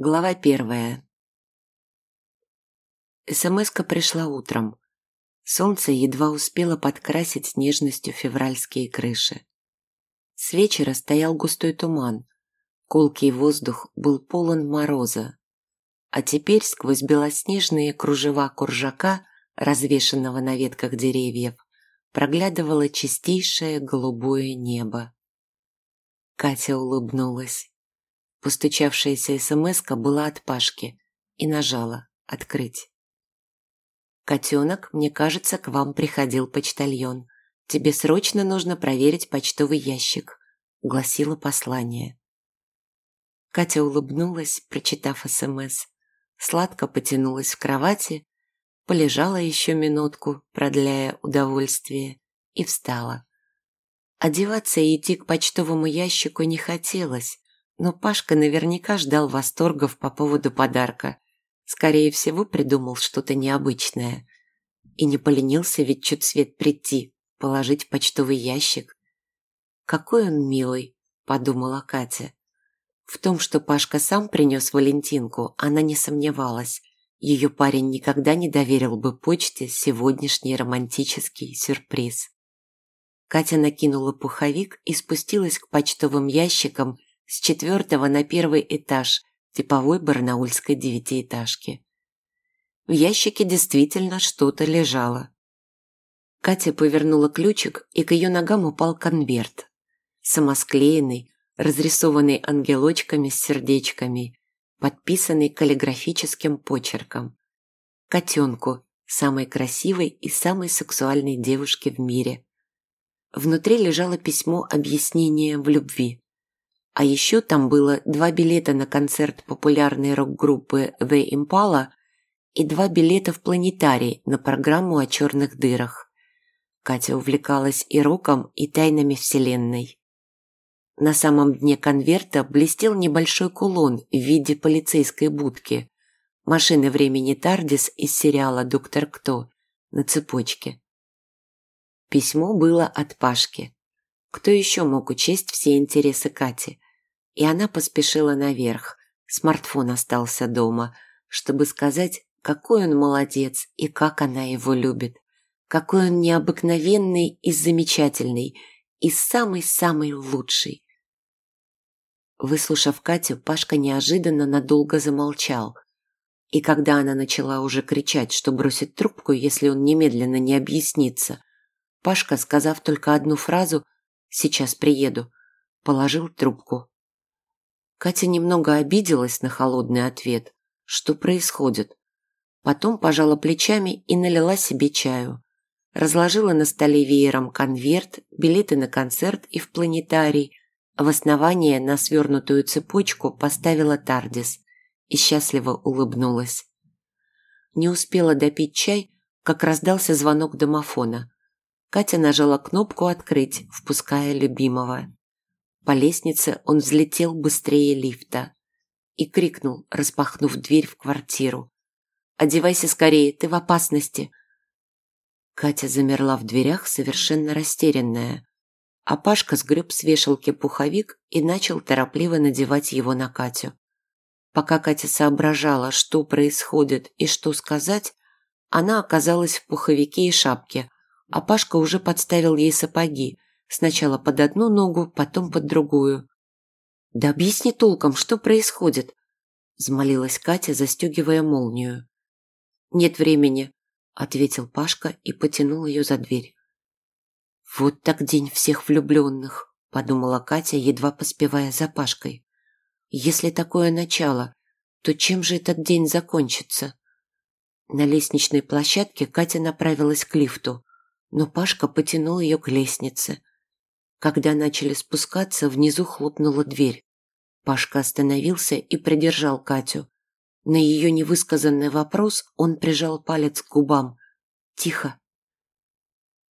Глава первая. СМСка пришла утром. Солнце едва успело подкрасить нежностью февральские крыши. С вечера стоял густой туман. Колкий воздух был полон мороза. А теперь сквозь белоснежные кружева куржака, развешанного на ветках деревьев, проглядывало чистейшее голубое небо. Катя улыбнулась. Постучавшаяся смс была от Пашки и нажала «Открыть». «Котенок, мне кажется, к вам приходил почтальон. Тебе срочно нужно проверить почтовый ящик», – гласило послание. Катя улыбнулась, прочитав СМС. Сладко потянулась в кровати, полежала еще минутку, продляя удовольствие, и встала. Одеваться и идти к почтовому ящику не хотелось, но Пашка наверняка ждал восторгов по поводу подарка. Скорее всего, придумал что-то необычное. И не поленился ведь чуть свет прийти, положить в почтовый ящик. «Какой он милый», – подумала Катя. В том, что Пашка сам принес Валентинку, она не сомневалась. Ее парень никогда не доверил бы почте сегодняшний романтический сюрприз. Катя накинула пуховик и спустилась к почтовым ящикам, с четвертого на первый этаж типовой барнаульской девятиэтажки. В ящике действительно что-то лежало. Катя повернула ключик, и к ее ногам упал конверт. Самосклеенный, разрисованный ангелочками с сердечками, подписанный каллиграфическим почерком. Котенку, самой красивой и самой сексуальной девушке в мире. Внутри лежало письмо объяснения в любви. А еще там было два билета на концерт популярной рок-группы The Impala и два билета в планетарий на программу о черных дырах. Катя увлекалась и роком, и тайнами Вселенной. На самом дне конверта блестел небольшой кулон в виде полицейской будки, машины времени Тардис из сериала «Доктор Кто» на цепочке. Письмо было от Пашки. Кто еще мог учесть все интересы Кати? И она поспешила наверх. Смартфон остался дома, чтобы сказать, какой он молодец и как она его любит. Какой он необыкновенный и замечательный, и самый-самый лучший. Выслушав Катю, Пашка неожиданно надолго замолчал. И когда она начала уже кричать, что бросит трубку, если он немедленно не объяснится, Пашка, сказав только одну фразу «Сейчас приеду», положил трубку. Катя немного обиделась на холодный ответ. Что происходит? Потом пожала плечами и налила себе чаю. Разложила на столе веером конверт, билеты на концерт и в планетарий. В основание на свернутую цепочку поставила Тардис и счастливо улыбнулась. Не успела допить чай, как раздался звонок домофона. Катя нажала кнопку «Открыть», впуская любимого. По лестнице он взлетел быстрее лифта и крикнул, распахнув дверь в квартиру. «Одевайся скорее, ты в опасности!» Катя замерла в дверях, совершенно растерянная. А Пашка сгреб с вешалки пуховик и начал торопливо надевать его на Катю. Пока Катя соображала, что происходит и что сказать, она оказалась в пуховике и шапке, а Пашка уже подставил ей сапоги, Сначала под одну ногу, потом под другую. «Да объясни толком, что происходит?» Взмолилась Катя, застегивая молнию. «Нет времени», – ответил Пашка и потянул ее за дверь. «Вот так день всех влюбленных», – подумала Катя, едва поспевая за Пашкой. «Если такое начало, то чем же этот день закончится?» На лестничной площадке Катя направилась к лифту, но Пашка потянул ее к лестнице. Когда начали спускаться, внизу хлопнула дверь. Пашка остановился и придержал Катю. На ее невысказанный вопрос он прижал палец к губам. «Тихо!»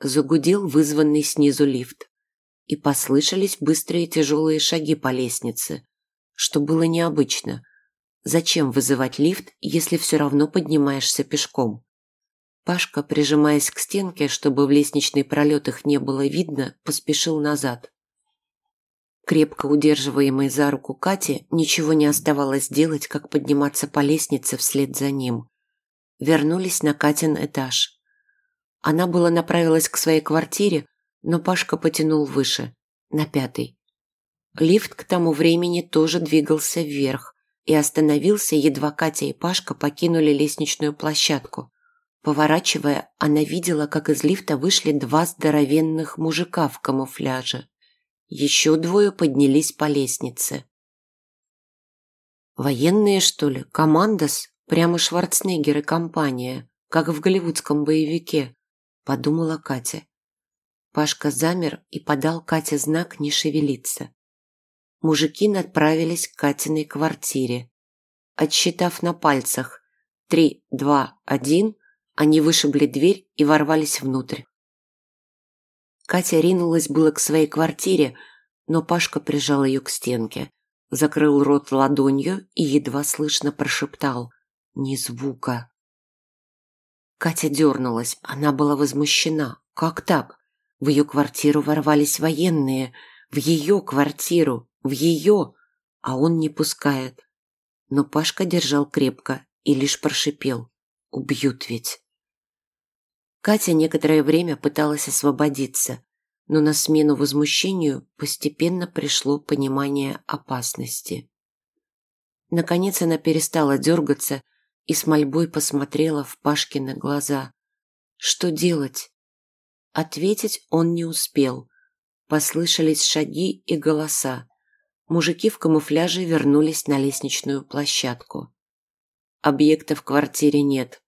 Загудел вызванный снизу лифт. И послышались быстрые тяжелые шаги по лестнице, что было необычно. Зачем вызывать лифт, если все равно поднимаешься пешком? Пашка, прижимаясь к стенке, чтобы в лестничный пролет их не было видно, поспешил назад. Крепко удерживаемой за руку Кати ничего не оставалось делать, как подниматься по лестнице вслед за ним. Вернулись на Катин этаж. Она была направилась к своей квартире, но Пашка потянул выше, на пятый. Лифт к тому времени тоже двигался вверх и остановился, едва Катя и Пашка покинули лестничную площадку. Поворачивая, она видела, как из лифта вышли два здоровенных мужика в камуфляже. Еще двое поднялись по лестнице. «Военные, что ли? Командос? Прямо Шварценеггер и компания, как в голливудском боевике», – подумала Катя. Пашка замер и подал Кате знак не шевелиться. Мужики направились к Катиной квартире. Отсчитав на пальцах «три, два, один», они вышибли дверь и ворвались внутрь. Катя ринулась было к своей квартире, но Пашка прижал ее к стенке, закрыл рот ладонью и едва слышно прошептал «Ни звука». Катя дернулась, она была возмущена. Как так? В ее квартиру ворвались военные, в ее квартиру, в ее, а он не пускает. Но Пашка держал крепко и лишь прошипел «Убьют ведь». Катя некоторое время пыталась освободиться, но на смену возмущению постепенно пришло понимание опасности. Наконец она перестала дергаться и с мольбой посмотрела в Пашкины глаза. Что делать? Ответить он не успел. Послышались шаги и голоса. Мужики в камуфляже вернулись на лестничную площадку. «Объекта в квартире нет»,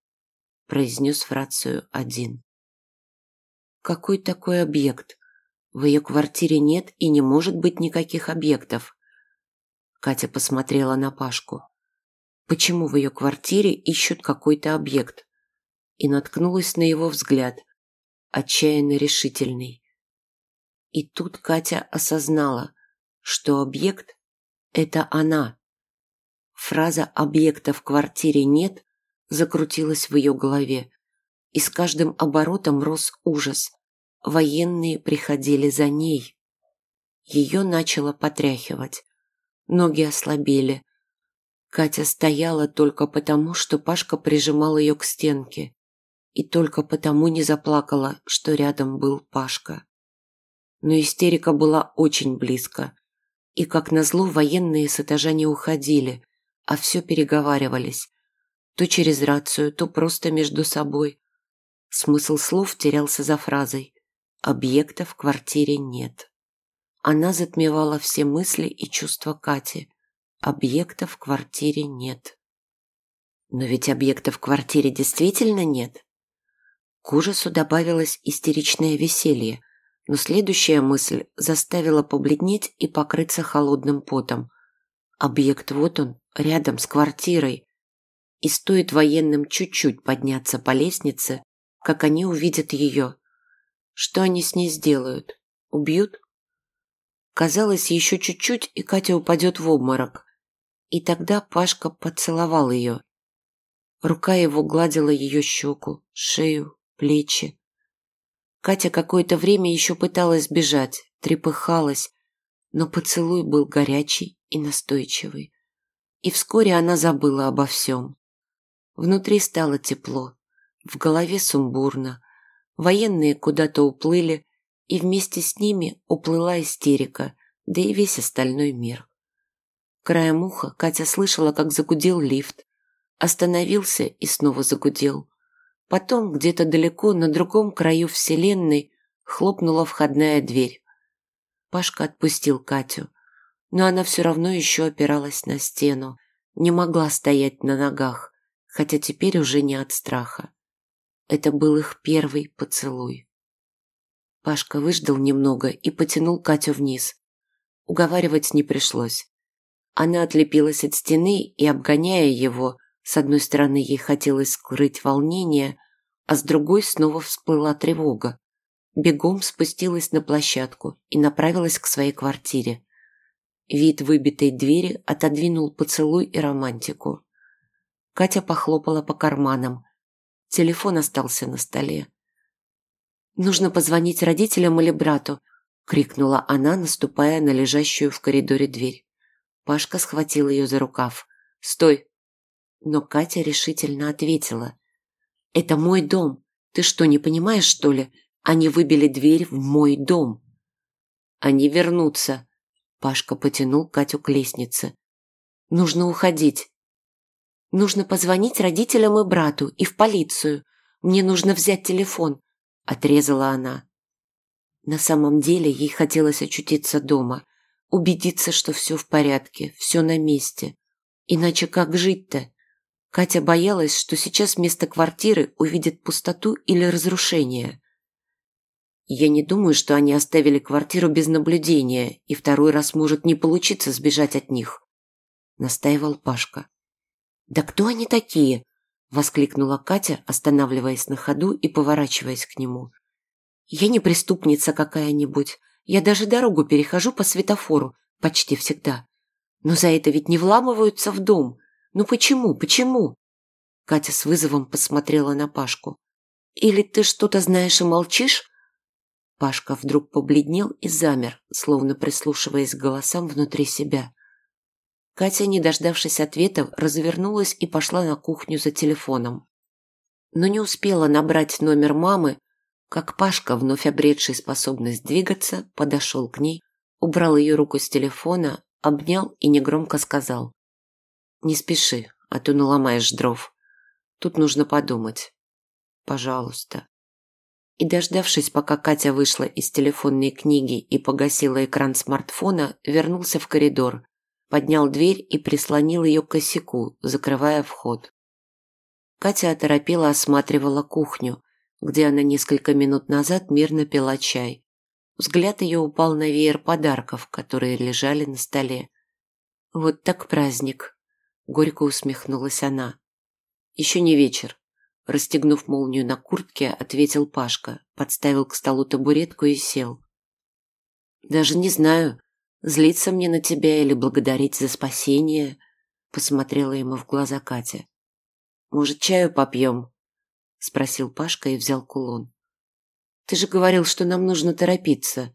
произнес в рацию один. Какой такой объект? В ее квартире нет и не может быть никаких объектов. Катя посмотрела на Пашку. Почему в ее квартире ищут какой-то объект? И наткнулась на его взгляд, отчаянно решительный. И тут Катя осознала, что объект – это она. Фраза «объекта в квартире нет» закрутилось в ее голове, и с каждым оборотом рос ужас. Военные приходили за ней. Ее начало потряхивать. Ноги ослабели. Катя стояла только потому, что Пашка прижимал ее к стенке. И только потому не заплакала, что рядом был Пашка. Но истерика была очень близко. И, как назло, военные с этажа не уходили, а все переговаривались, то через рацию, то просто между собой. Смысл слов терялся за фразой «Объекта в квартире нет». Она затмевала все мысли и чувства Кати. Объекта в квартире нет. Но ведь объекта в квартире действительно нет. К ужасу добавилось истеричное веселье, но следующая мысль заставила побледнеть и покрыться холодным потом. Объект вот он, рядом с квартирой, и стоит военным чуть-чуть подняться по лестнице, как они увидят ее. Что они с ней сделают? Убьют? Казалось, еще чуть-чуть, и Катя упадет в обморок. И тогда Пашка поцеловал ее. Рука его гладила ее щеку, шею, плечи. Катя какое-то время еще пыталась бежать, трепыхалась, но поцелуй был горячий и настойчивый. И вскоре она забыла обо всем. Внутри стало тепло, в голове сумбурно. Военные куда-то уплыли, и вместе с ними уплыла истерика, да и весь остальной мир. Краем уха Катя слышала, как загудел лифт. Остановился и снова загудел. Потом где-то далеко, на другом краю вселенной, хлопнула входная дверь. Пашка отпустил Катю, но она все равно еще опиралась на стену, не могла стоять на ногах хотя теперь уже не от страха. Это был их первый поцелуй. Пашка выждал немного и потянул Катю вниз. Уговаривать не пришлось. Она отлепилась от стены и, обгоняя его, с одной стороны ей хотелось скрыть волнение, а с другой снова всплыла тревога. Бегом спустилась на площадку и направилась к своей квартире. Вид выбитой двери отодвинул поцелуй и романтику. Катя похлопала по карманам. Телефон остался на столе. Нужно позвонить родителям или брату. – крикнула она, наступая на лежащую в коридоре дверь. Пашка схватил ее за рукав. «Стой!» Но Катя решительно ответила. «Это мой дом. Ты что, не понимаешь, что ли? Они выбили дверь в мой дом». «Они вернутся!» Пашка потянул Катю к лестнице. «Нужно уходить. Нужно позвонить родителям и брату, и в полицию. Мне нужно взять телефон», – отрезала она. На самом деле ей хотелось очутиться дома, убедиться, что все в порядке, все на месте. Иначе как жить-то? Катя боялась, что сейчас вместо квартиры увидит пустоту или разрушение. Я не думаю, что они оставили квартиру без наблюдения, и второй раз может не получиться сбежать от них, настаивал Пашка. Да кто они такие? воскликнула Катя, останавливаясь на ходу и поворачиваясь к нему. Я не преступница какая-нибудь. Я даже дорогу перехожу по светофору почти всегда. Но за это ведь не вламываются в дом. Ну почему, почему?» Катя с вызовом посмотрела на Пашку. «Или ты что-то знаешь и молчишь?» Пашка вдруг побледнел и замер, словно прислушиваясь к голосам внутри себя. Катя, не дождавшись ответа, развернулась и пошла на кухню за телефоном. Но не успела набрать номер мамы, как Пашка, вновь обретший способность двигаться, подошел к ней, убрал ее руку с телефона, обнял и негромко сказал. «Не спеши, а то наломаешь дров. Тут нужно подумать. Пожалуйста». И дождавшись, пока Катя вышла из телефонной книги и погасила экран смартфона, вернулся в коридор, поднял дверь и прислонил ее к косяку, закрывая вход. Катя оторопела осматривала кухню, где она несколько минут назад мирно пила чай. Взгляд ее упал на веер подарков, которые лежали на столе. «Вот так праздник!» – горько усмехнулась она. «Еще не вечер», – расстегнув молнию на куртке, ответил Пашка, подставил к столу табуретку и сел. «Даже не знаю, злиться мне на тебя или благодарить за спасение», – посмотрела ему в глаза Катя. «Может, чаю попьем?» спросил Пашка и взял кулон. Ты же говорил, что нам нужно торопиться.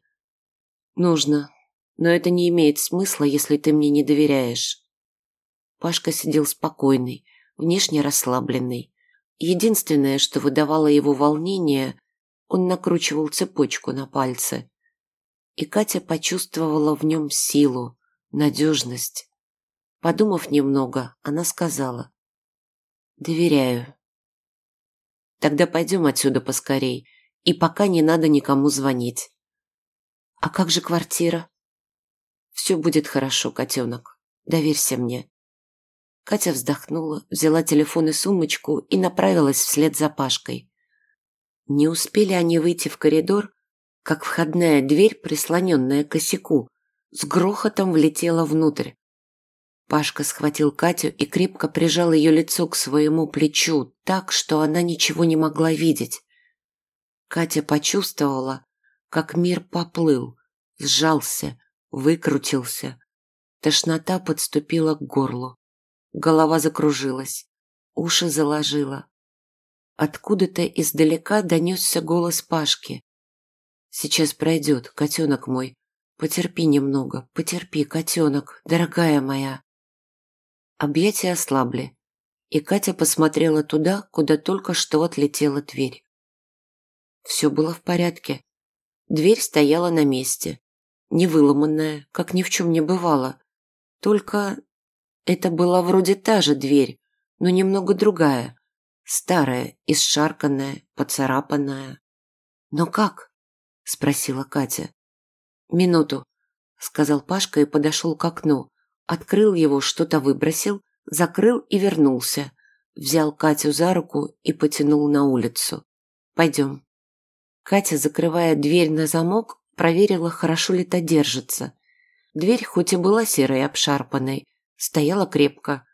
Нужно, но это не имеет смысла, если ты мне не доверяешь. Пашка сидел спокойный, внешне расслабленный. Единственное, что выдавало его волнение, он накручивал цепочку на пальце. И Катя почувствовала в нем силу, надежность. Подумав немного, она сказала. «Доверяю. Тогда пойдем отсюда поскорей, и пока не надо никому звонить. А как же квартира? Все будет хорошо, котенок. Доверься мне. Катя вздохнула, взяла телефон и сумочку и направилась вслед за Пашкой. Не успели они выйти в коридор, как входная дверь, прислоненная к косяку, с грохотом влетела внутрь. Пашка схватил Катю и крепко прижал ее лицо к своему плечу, так, что она ничего не могла видеть. Катя почувствовала, как мир поплыл, сжался, выкрутился. Тошнота подступила к горлу. Голова закружилась, уши заложила. Откуда-то издалека донесся голос Пашки. «Сейчас пройдет, котенок мой. Потерпи немного, потерпи, котенок, дорогая моя». Объятия ослабли, и Катя посмотрела туда, куда только что отлетела дверь. Все было в порядке. Дверь стояла на месте, не выломанная, как ни в чем не бывало. Только это была вроде та же дверь, но немного другая, старая, исшарканная, поцарапанная. «Но как?» – спросила Катя. «Минуту», – сказал Пашка и подошел к окну, Открыл его, что-то выбросил, закрыл и вернулся. Взял Катю за руку и потянул на улицу. «Пойдем». Катя, закрывая дверь на замок, проверила, хорошо ли та держится. Дверь, хоть и была серой и обшарпанной, стояла крепко.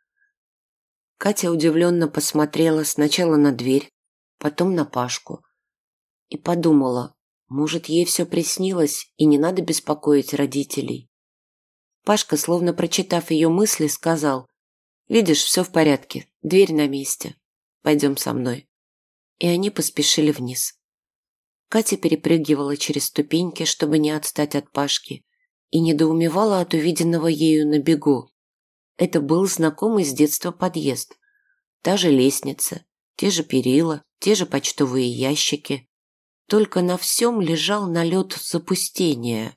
Катя удивленно посмотрела сначала на дверь, потом на Пашку. И подумала, может, ей все приснилось, и не надо беспокоить родителей. Пашка, словно прочитав ее мысли, сказал, «Видишь, все в порядке, дверь на месте. Пойдем со мной». И они поспешили вниз. Катя перепрыгивала через ступеньки, чтобы не отстать от Пашки, и недоумевала от увиденного ею на бегу. Это был знакомый с детства подъезд. Та же лестница, те же перила, те же почтовые ящики. Только на всем лежал налет запустения.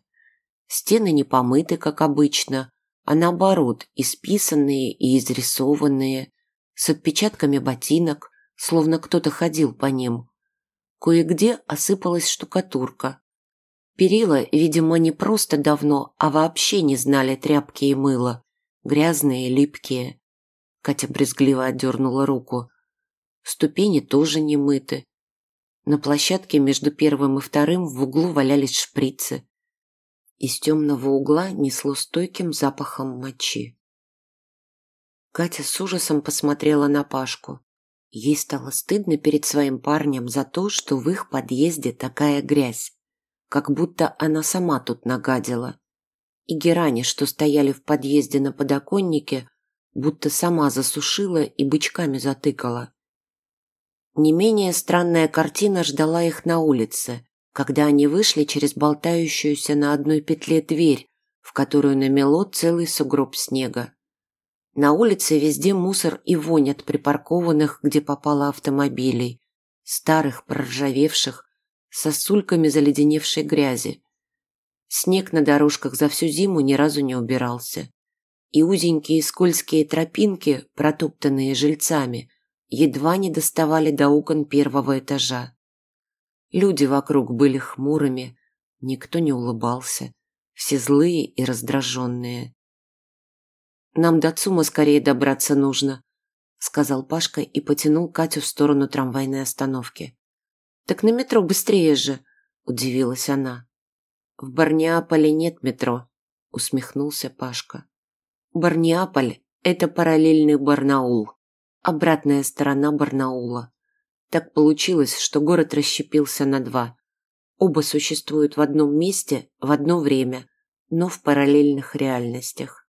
Стены не помыты, как обычно, а наоборот, исписанные и изрисованные, с отпечатками ботинок, словно кто-то ходил по ним. Кое-где осыпалась штукатурка. Перила, видимо, не просто давно, а вообще не знали тряпки и мыла. Грязные, липкие. Катя брезгливо отдернула руку. Ступени тоже не мыты. На площадке между первым и вторым в углу валялись шприцы. Из темного угла несло стойким запахом мочи. Катя с ужасом посмотрела на Пашку. Ей стало стыдно перед своим парнем за то, что в их подъезде такая грязь как будто она сама тут нагадила. И герани, что стояли в подъезде на подоконнике, будто сама засушила и бычками затыкала. Не менее странная картина ждала их на улице, когда они вышли через болтающуюся на одной петле дверь, в которую намело целый сугроб снега. На улице везде мусор и вонь от припаркованных, где попало автомобилей, старых, проржавевших, сосульками заледеневшей грязи. Снег на дорожках за всю зиму ни разу не убирался. И узенькие скользкие тропинки, протоптанные жильцами, едва не доставали до окон первого этажа. Люди вокруг были хмурыми, никто не улыбался, все злые и раздраженные. «Нам до ЦУМа скорее добраться нужно», — сказал Пашка и потянул Катю в сторону трамвайной остановки. «Так на метро быстрее же!» – удивилась она. «В Барниаполе нет метро», – усмехнулся Пашка. «Барниаполь – это параллельный Барнаул, обратная сторона Барнаула. Так получилось, что город расщепился на два. Оба существуют в одном месте в одно время, но в параллельных реальностях».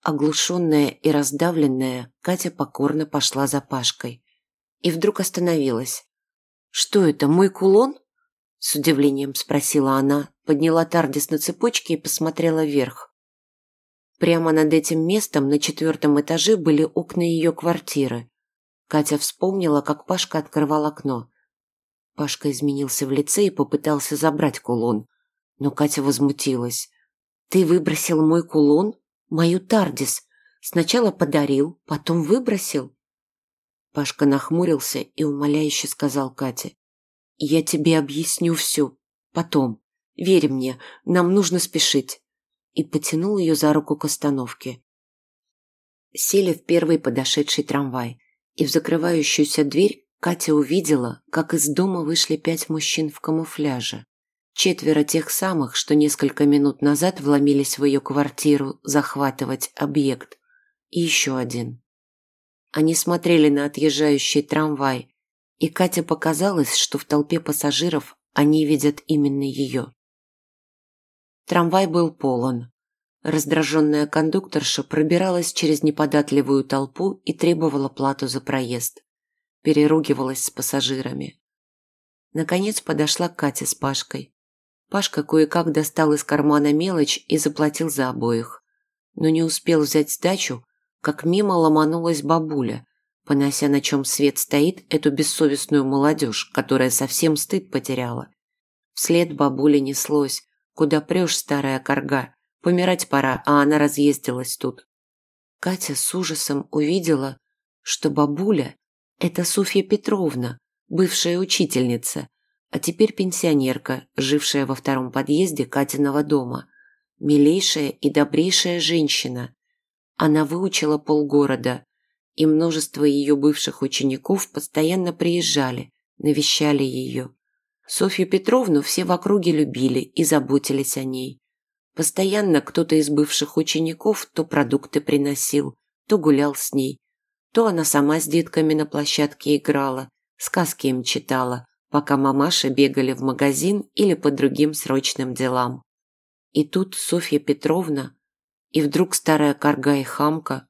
Оглушенная и раздавленная, Катя покорно пошла за Пашкой. И вдруг остановилась. «Что это, мой кулон?» С удивлением спросила она, подняла Тардис на цепочке и посмотрела вверх. Прямо над этим местом на четвертом этаже были окна ее квартиры. Катя вспомнила, как Пашка открывал окно. Пашка изменился в лице и попытался забрать кулон. Но Катя возмутилась. «Ты выбросил мой кулон? Мою Тардис? Сначала подарил, потом выбросил?» Пашка нахмурился и умоляюще сказал Кате. «Я тебе объясню все. Потом. Верь мне, нам нужно спешить». И потянул ее за руку к остановке. Сели в первый подошедший трамвай. И в закрывающуюся дверь Катя увидела, как из дома вышли пять мужчин в камуфляже. Четверо тех самых, что несколько минут назад вломились в ее квартиру захватывать объект. И еще один. Они смотрели на отъезжающий трамвай, и Кате показалось, что в толпе пассажиров они видят именно ее. Трамвай был полон. Раздраженная кондукторша пробиралась через неподатливую толпу и требовала плату за проезд. Переругивалась с пассажирами. Наконец подошла Катя с Пашкой. Пашка кое-как достал из кармана мелочь и заплатил за обоих. Но не успел взять сдачу, как мимо ломанулась бабуля, понося на чем свет стоит эту бессовестную молодежь, которая совсем стыд потеряла. Вслед бабули неслось. Куда прешь, старая корга? Помирать пора, а она разъездилась тут. Катя с ужасом увидела, что бабуля – это Софья Петровна, бывшая учительница, а теперь пенсионерка, жившая во втором подъезде Катиного дома. Милейшая и добрейшая женщина, она выучила полгорода, и множество ее бывших учеников постоянно приезжали, навещали ее. Софью Петровну все в округе любили и заботились о ней. Постоянно кто-то из бывших учеников то продукты приносил, то гулял с ней, то она сама с детками на площадке играла, сказки им читала, пока мамаши бегали в магазин или по другим срочным делам. И тут Софья Петровна и вдруг старая корга и хамка.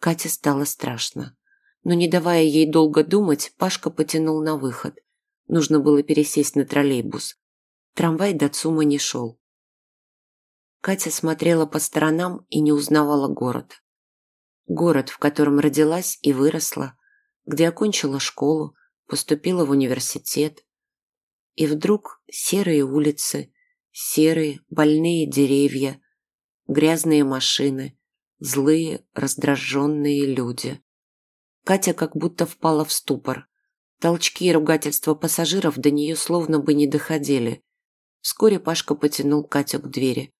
Кате стало страшно. Но не давая ей долго думать, Пашка потянул на выход. Нужно было пересесть на троллейбус. Трамвай до ЦУМа не шел. Катя смотрела по сторонам и не узнавала город. Город, в котором родилась и выросла, где окончила школу, поступила в университет. И вдруг серые улицы, серые больные деревья, грязные машины, злые раздраженные люди. Катя как будто впала в ступор. Толчки и ругательства пассажиров до нее словно бы не доходили. Вскоре Пашка потянул Катю к двери.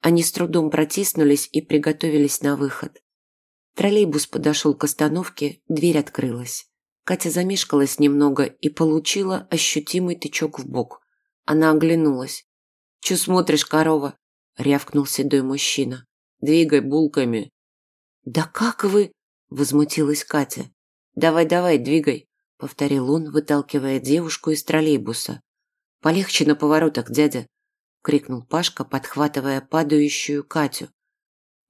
Они с трудом протиснулись и приготовились на выход. Троллейбус подошел к остановке, дверь открылась. Катя замешкалась немного и получила ощутимый тычок в бок. Она оглянулась. «Чё смотришь, корова?» – рявкнул седой мужчина. «Двигай булками». «Да как вы?» – возмутилась Катя. «Давай-давай, двигай», – повторил он, выталкивая девушку из троллейбуса. «Полегче на поворотах, дядя», – крикнул Пашка, подхватывая падающую Катю.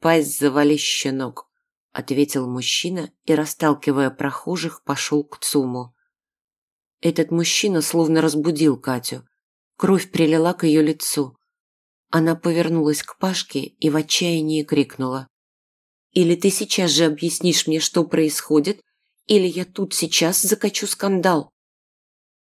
«Пасть завали, щенок», – ответил мужчина и, расталкивая прохожих, пошел к ЦУМу. Этот мужчина словно разбудил Катю. Кровь прилила к ее лицу. Она повернулась к Пашке и в отчаянии крикнула. «Или ты сейчас же объяснишь мне, что происходит, или я тут сейчас закачу скандал!»